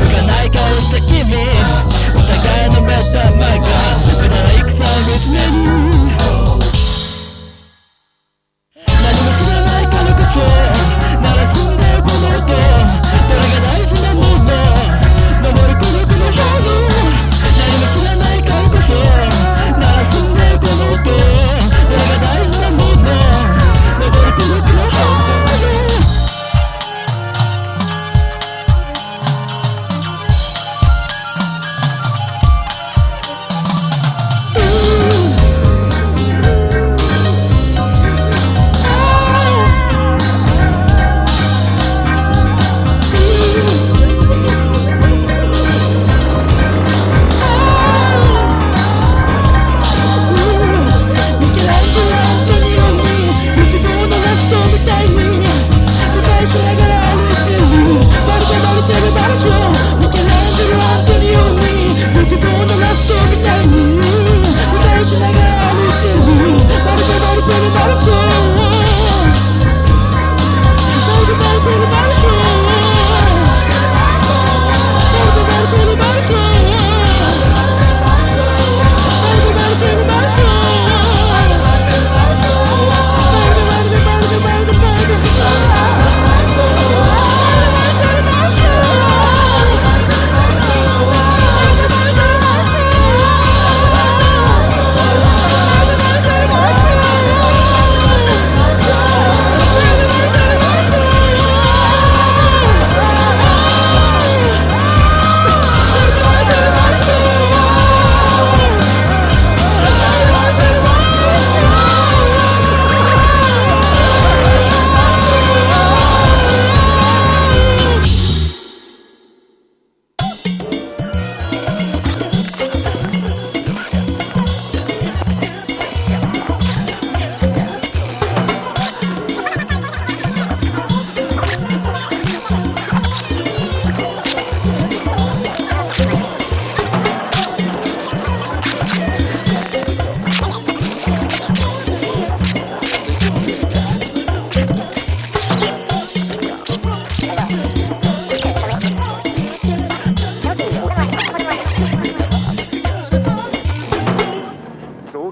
浮かない顔した君お互いの目玉がくだら草を見つめる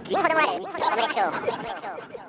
インフォでもある。インフレクション